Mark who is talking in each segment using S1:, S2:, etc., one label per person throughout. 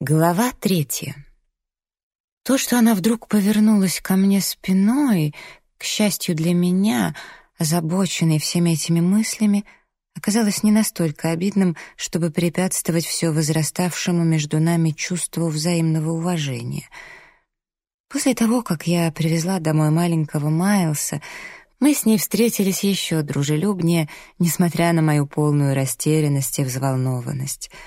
S1: Глава третья. То, что она вдруг повернулась ко мне спиной, к счастью для меня, озабоченной всеми этими мыслями, оказалось не настолько обидным, чтобы препятствовать все возраставшему между нами чувству взаимного уважения. После того, как я привезла домой маленького Майлса, мы с ней встретились еще дружелюбнее, несмотря на мою полную растерянность и взволнованность —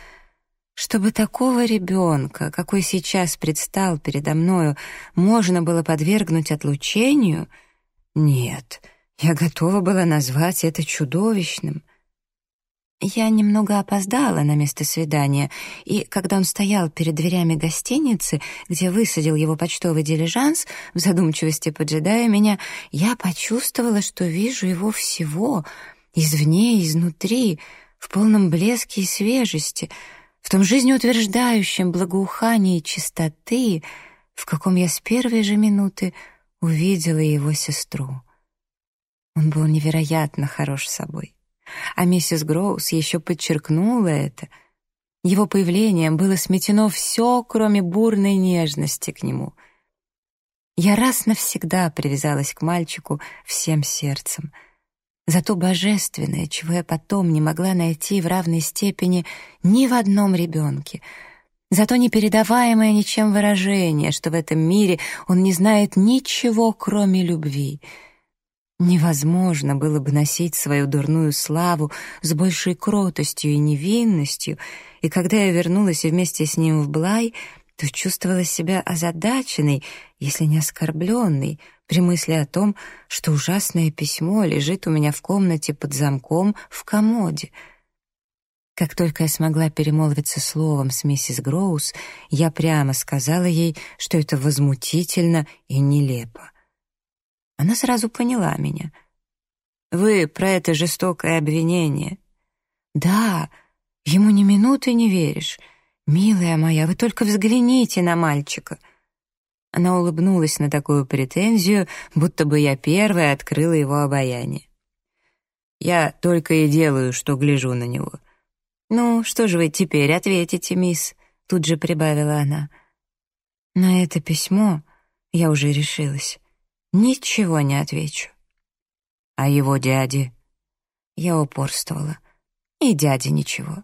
S1: чтобы такого ребенка, какой сейчас предстал передо мною, можно было подвергнуть отлучению? Нет, я готова была назвать это чудовищным. Я немного опоздала на место свидания, и когда он стоял перед дверями гостиницы, где высадил его почтовый дилижанс, в задумчивости поджидая меня, я почувствовала, что вижу его всего, извне изнутри, в полном блеске и свежести — в том жизнеутверждающем благоухании чистоты, в каком я с первой же минуты увидела его сестру. Он был невероятно хорош собой. А миссис Гроус еще подчеркнула это. Его появлением было сметено все, кроме бурной нежности к нему. Я раз навсегда привязалась к мальчику всем сердцем — за то божественное, чего я потом не могла найти в равной степени ни в одном ребенке, за то непередаваемое ничем выражение, что в этом мире он не знает ничего, кроме любви. Невозможно было бы носить свою дурную славу с большей кротостью и невинностью, и когда я вернулась вместе с ним в Блай, то чувствовала себя озадаченной, если не оскорбленной, при мысли о том, что ужасное письмо лежит у меня в комнате под замком в комоде. Как только я смогла перемолвиться словом с миссис Гроус, я прямо сказала ей, что это возмутительно и нелепо. Она сразу поняла меня. «Вы про это жестокое обвинение?» «Да, ему ни минуты не веришь. Милая моя, вы только взгляните на мальчика». Она улыбнулась на такую претензию, будто бы я первая открыла его обаяние. «Я только и делаю, что гляжу на него». «Ну, что же вы теперь ответите, мисс?» Тут же прибавила она. «На это письмо я уже решилась. Ничего не отвечу». «А его дяде?» Я упорствовала. «И дяде ничего».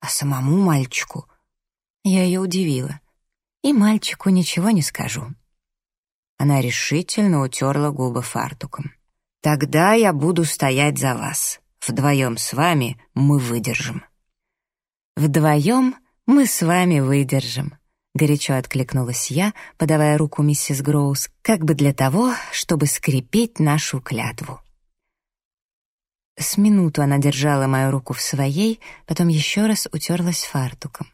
S1: «А самому мальчику?» Я ее удивила и мальчику ничего не скажу». Она решительно утерла губы фартуком. «Тогда я буду стоять за вас. Вдвоем с вами мы выдержим». «Вдвоем мы с вами выдержим», — горячо откликнулась я, подавая руку миссис Гроус, как бы для того, чтобы скрепить нашу клятву. С минуту она держала мою руку в своей, потом еще раз утерлась фартуком.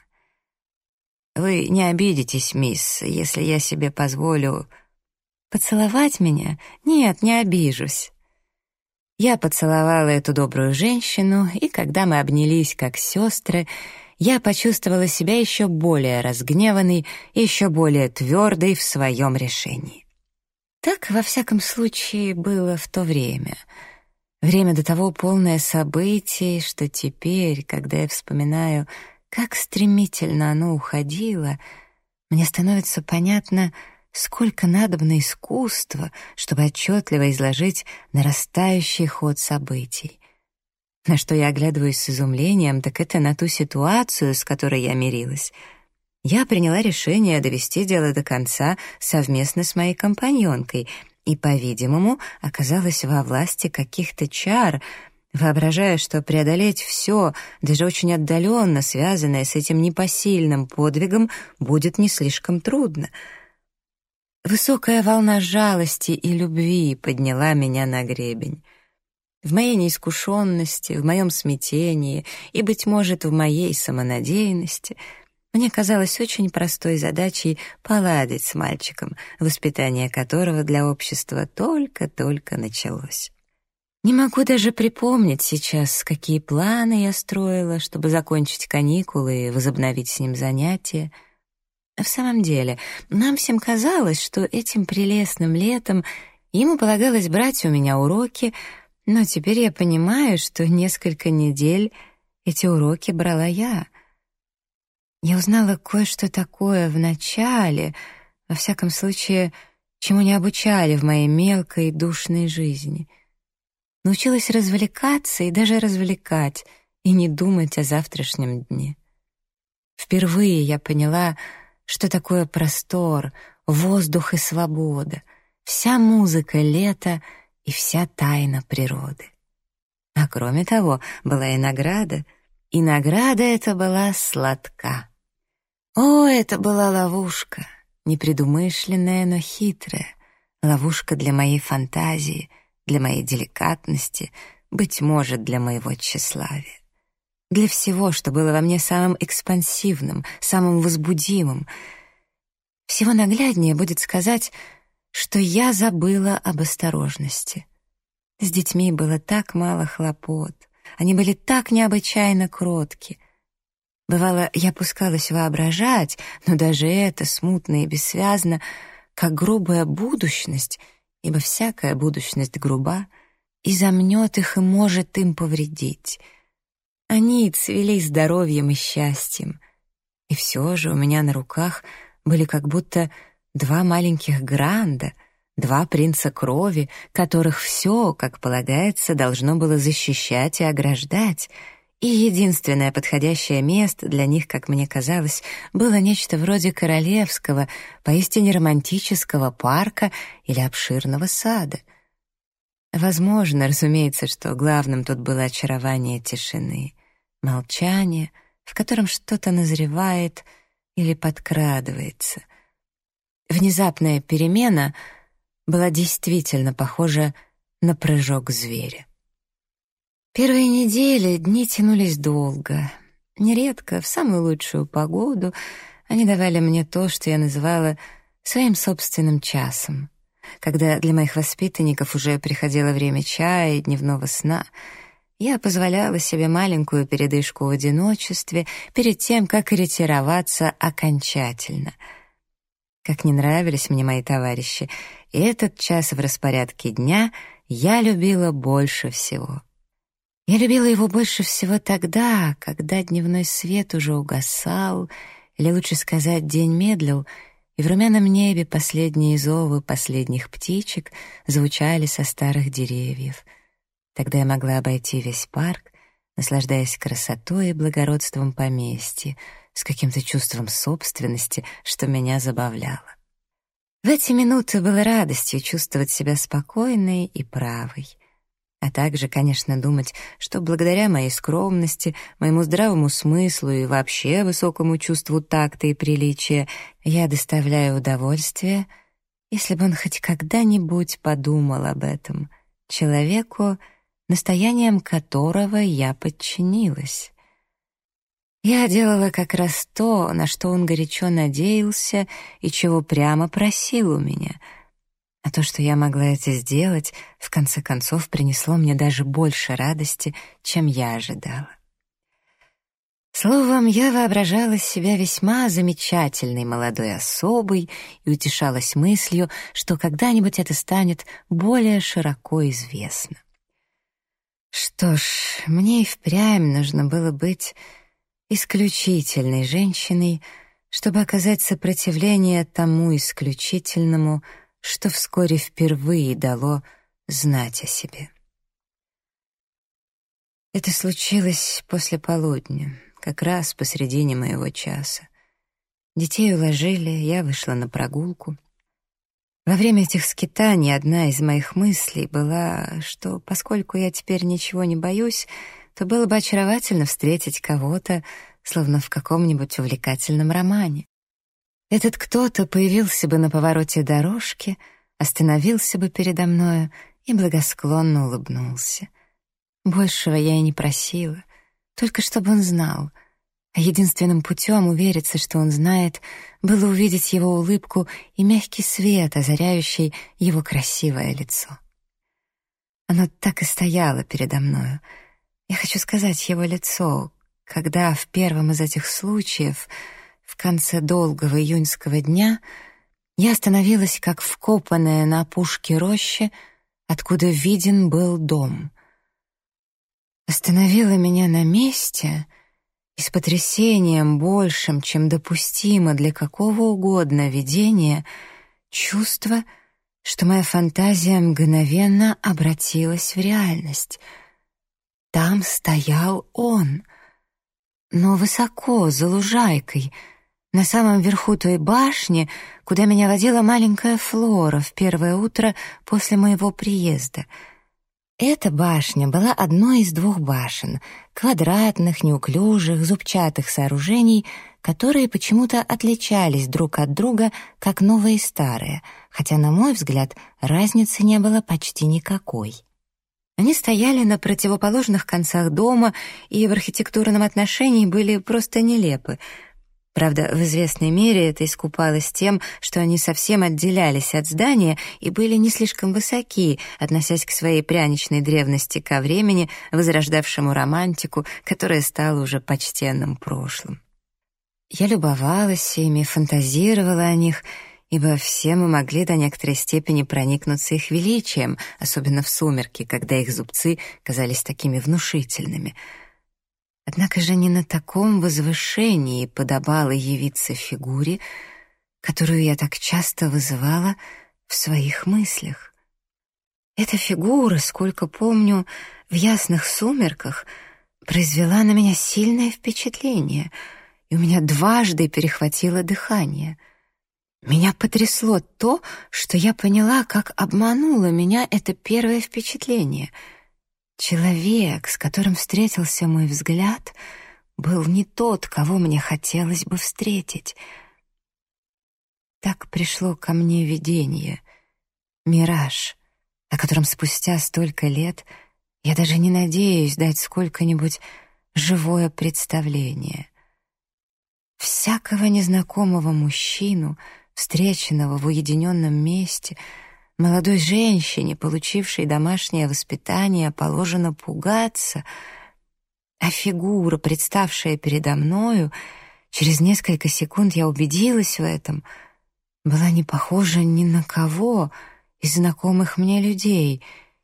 S1: Вы не обидитесь, мисс, если я себе позволю... Поцеловать меня? Нет, не обижусь. Я поцеловала эту добрую женщину, и когда мы обнялись как сестры, я почувствовала себя еще более разгневанной, еще более твердой в своем решении. Так, во всяком случае, было в то время. Время до того полное событий, что теперь, когда я вспоминаю как стремительно оно уходило, мне становится понятно, сколько надобно искусства, чтобы отчетливо изложить нарастающий ход событий. На что я оглядываюсь с изумлением, так это на ту ситуацию, с которой я мирилась. Я приняла решение довести дело до конца совместно с моей компаньонкой и, по-видимому, оказалась во власти каких-то чар — воображая, что преодолеть все, даже очень отдаленно связанное с этим непосильным подвигом, будет не слишком трудно. Высокая волна жалости и любви подняла меня на гребень. В моей неискушенности, в моем смятении и, быть может, в моей самонадеянности мне казалось очень простой задачей поладить с мальчиком, воспитание которого для общества только-только началось. Не могу даже припомнить сейчас, какие планы я строила, чтобы закончить каникулы и возобновить с ним занятия. В самом деле, нам всем казалось, что этим прелестным летом ему полагалось брать у меня уроки, но теперь я понимаю, что несколько недель эти уроки брала я. я узнала кое-что такое в начале, во всяком случае, чему не обучали в моей мелкой душной жизни. Научилась развлекаться и даже развлекать, и не думать о завтрашнем дне. Впервые я поняла, что такое простор, воздух и свобода, вся музыка лета и вся тайна природы. А кроме того, была и награда, и награда эта была сладка. О, это была ловушка, непредумышленная, но хитрая, ловушка для моей фантазии, для моей деликатности, быть может, для моего тщеславия. Для всего, что было во мне самым экспансивным, самым возбудимым. Всего нагляднее будет сказать, что я забыла об осторожности. С детьми было так мало хлопот, они были так необычайно кротки. Бывало, я пускалась воображать, но даже это смутно и бессвязно, как грубая будущность, ибо всякая будущность груба, и замнет их и может им повредить. Они цвели здоровьем и счастьем. И все же у меня на руках были как будто два маленьких гранда — Два принца крови, которых все, как полагается, должно было защищать и ограждать, и единственное подходящее место для них, как мне казалось, было нечто вроде королевского, поистине романтического парка или обширного сада. Возможно, разумеется, что главным тут было очарование тишины, молчание, в котором что-то назревает или подкрадывается. Внезапная перемена — была действительно похожа на прыжок зверя. Первые недели дни тянулись долго. Нередко, в самую лучшую погоду, они давали мне то, что я называла своим собственным часом. Когда для моих воспитанников уже приходило время чая и дневного сна, я позволяла себе маленькую передышку в одиночестве перед тем, как ретироваться окончательно — как не нравились мне мои товарищи, и этот час в распорядке дня я любила больше всего. Я любила его больше всего тогда, когда дневной свет уже угасал, или лучше сказать, день медлил, и в румяном небе последние зовы последних птичек звучали со старых деревьев. Тогда я могла обойти весь парк, наслаждаясь красотой и благородством поместья, с каким-то чувством собственности, что меня забавляло. В эти минуты было радостью чувствовать себя спокойной и правой, а также, конечно, думать, что благодаря моей скромности, моему здравому смыслу и вообще высокому чувству такта и приличия я доставляю удовольствие, если бы он хоть когда-нибудь подумал об этом, человеку, настоянием которого я подчинилась. Я делала как раз то, на что он горячо надеялся и чего прямо просил у меня. А то, что я могла это сделать, в конце концов принесло мне даже больше радости, чем я ожидала. Словом, я воображала себя весьма замечательной молодой особой и утешалась мыслью, что когда-нибудь это станет более широко известно. Что ж, мне и впрямь нужно было быть исключительной женщиной, чтобы оказать сопротивление тому исключительному, что вскоре впервые дало знать о себе. Это случилось после полудня, как раз посредине моего часа. Детей уложили, я вышла на прогулку. Во время этих скитаний одна из моих мыслей была, что поскольку я теперь ничего не боюсь, то было бы очаровательно встретить кого-то, словно в каком-нибудь увлекательном романе. Этот кто-то появился бы на повороте дорожки, остановился бы передо мною и благосклонно улыбнулся. Большего я и не просила, только чтобы он знал. А единственным путем увериться, что он знает, было увидеть его улыбку и мягкий свет, озаряющий его красивое лицо. Оно так и стояло передо мною — я хочу сказать его лицо, когда в первом из этих случаев, в конце долгого июньского дня, я остановилась как вкопанная на опушке рощи, откуда виден был дом. Остановила меня на месте и с потрясением большим, чем допустимо для какого угодно видения, чувство, что моя фантазия мгновенно обратилась в реальность. Там стоял он, но высоко, за лужайкой, на самом верху той башни, куда меня водила маленькая Флора в первое утро после моего приезда — эта башня была одной из двух башен, квадратных, неуклюжих, зубчатых сооружений, которые почему-то отличались друг от друга, как новые и старые, хотя, на мой взгляд, разницы не было почти никакой. Они стояли на противоположных концах дома и в архитектурном отношении были просто нелепы — Правда, в известной мере это искупалось тем, что они совсем отделялись от здания и были не слишком высоки, относясь к своей пряничной древности ко времени, возрождавшему романтику, которая стала уже почтенным прошлым. Я любовалась ими, фантазировала о них, ибо все мы могли до некоторой степени проникнуться их величием, особенно в сумерки, когда их зубцы казались такими внушительными — Однако же не на таком возвышении подобало явиться фигуре, которую я так часто вызывала в своих мыслях. Эта фигура, сколько помню, в ясных сумерках произвела на меня сильное впечатление, и у меня дважды перехватило дыхание. Меня потрясло то, что я поняла, как обмануло меня это первое впечатление — Человек, с которым встретился мой взгляд, был не тот, кого мне хотелось бы встретить. Так пришло ко мне видение, мираж, о котором спустя столько лет я даже не надеюсь дать сколько-нибудь живое представление. Всякого незнакомого мужчину, встреченного в уединенном месте — Молодой женщине, получившей домашнее воспитание, положено пугаться, а фигура, представшая передо мною, через несколько секунд я убедилась в этом, была не похожа ни на кого из знакомых мне людей,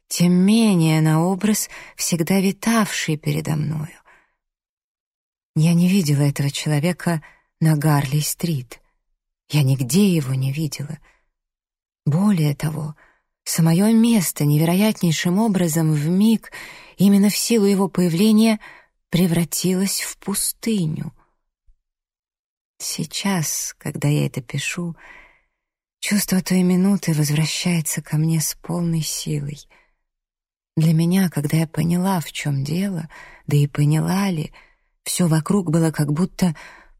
S1: тем менее на образ, всегда витавший передо мною. Я не видела этого человека на Гарли-стрит. Я нигде его не видела — более того, самое место невероятнейшим образом в миг, именно в силу его появления, превратилось в пустыню. Сейчас, когда я это пишу, чувство той минуты возвращается ко мне с полной силой. Для меня, когда я поняла, в чем дело, да и поняла ли, все вокруг было как будто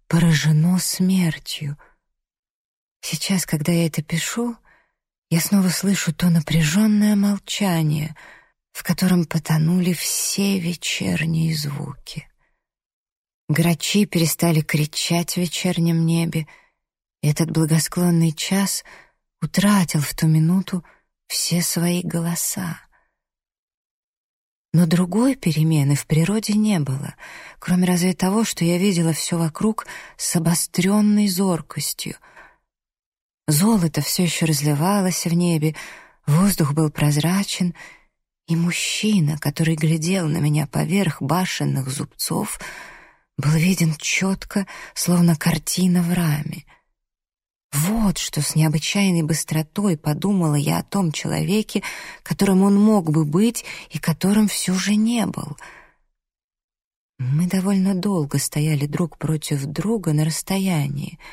S1: поражено смертью. Сейчас, когда я это пишу, я снова слышу то напряженное молчание, в котором потонули все вечерние звуки. Грачи перестали кричать в вечернем небе, и этот благосклонный час утратил в ту минуту все свои голоса. Но другой перемены в природе не было, кроме разве того, что я видела все вокруг с обостренной зоркостью — Золото все еще разливалось в небе, воздух был прозрачен, и мужчина, который глядел на меня поверх башенных зубцов, был виден четко, словно картина в раме. Вот что с необычайной быстротой подумала я о том человеке, которым он мог бы быть и которым все же не был. Мы довольно долго стояли друг против друга на расстоянии —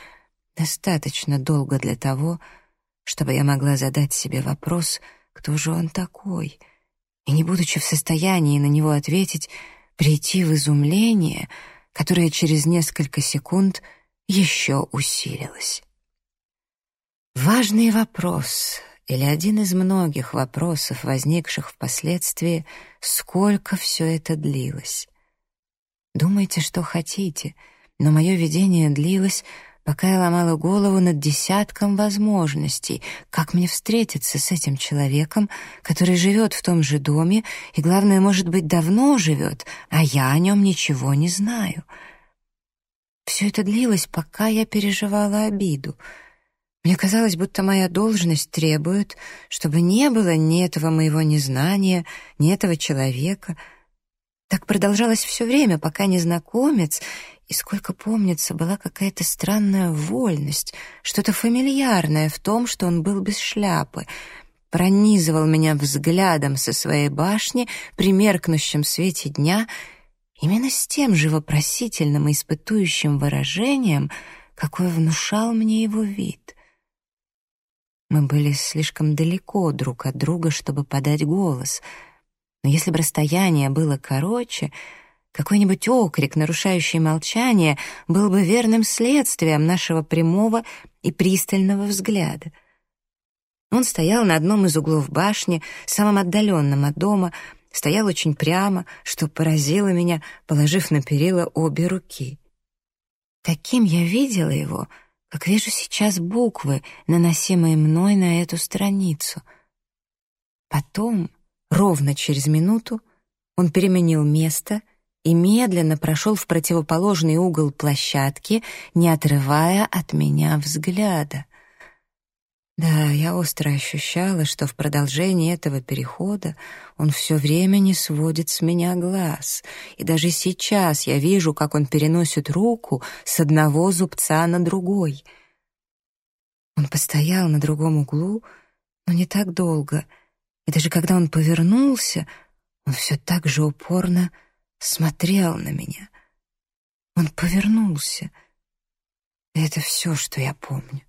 S1: Достаточно долго для того, чтобы я могла задать себе вопрос, кто же он такой, и, не будучи в состоянии на него ответить, прийти в изумление, которое через несколько секунд еще усилилось. Важный вопрос, или один из многих вопросов, возникших впоследствии, сколько все это длилось. Думайте, что хотите, но мое видение длилось пока я ломала голову над десятком возможностей, как мне встретиться с этим человеком, который живет в том же доме и, главное, может быть, давно живет, а я о нем ничего не знаю. Все это длилось, пока я переживала обиду. Мне казалось, будто моя должность требует, чтобы не было ни этого моего незнания, ни этого человека. Так продолжалось все время, пока незнакомец, и сколько помнится, была какая-то странная вольность, что-то фамильярное в том, что он был без шляпы, пронизывал меня взглядом со своей башни при меркнущем свете дня. Именно с тем же вопросительным и испытующим выражением, какое внушал мне его вид. Мы были слишком далеко друг от друга, чтобы подать голос — но если бы расстояние было короче, какой-нибудь окрик, нарушающий молчание, был бы верным следствием нашего прямого и пристального взгляда. Он стоял на одном из углов башни, самым отдаленным от дома, стоял очень прямо, что поразило меня, положив на перила обе руки. Таким я видела его, как вижу сейчас буквы, наносимые мной на эту страницу. Потом, Ровно через минуту он переменил место и медленно прошел в противоположный угол площадки, не отрывая от меня взгляда. Да, я остро ощущала, что в продолжении этого перехода он все время не сводит с меня глаз, и даже сейчас я вижу, как он переносит руку с одного зубца на другой. Он постоял на другом углу, но не так долго — и даже когда он повернулся, он все так же упорно смотрел на меня. Он повернулся. Это все, что я помню.